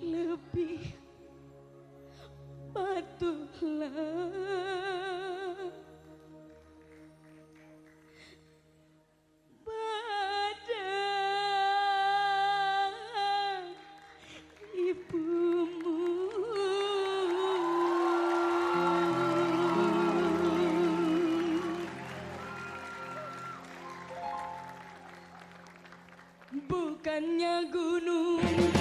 lebih patuhlah. Bukannya gunung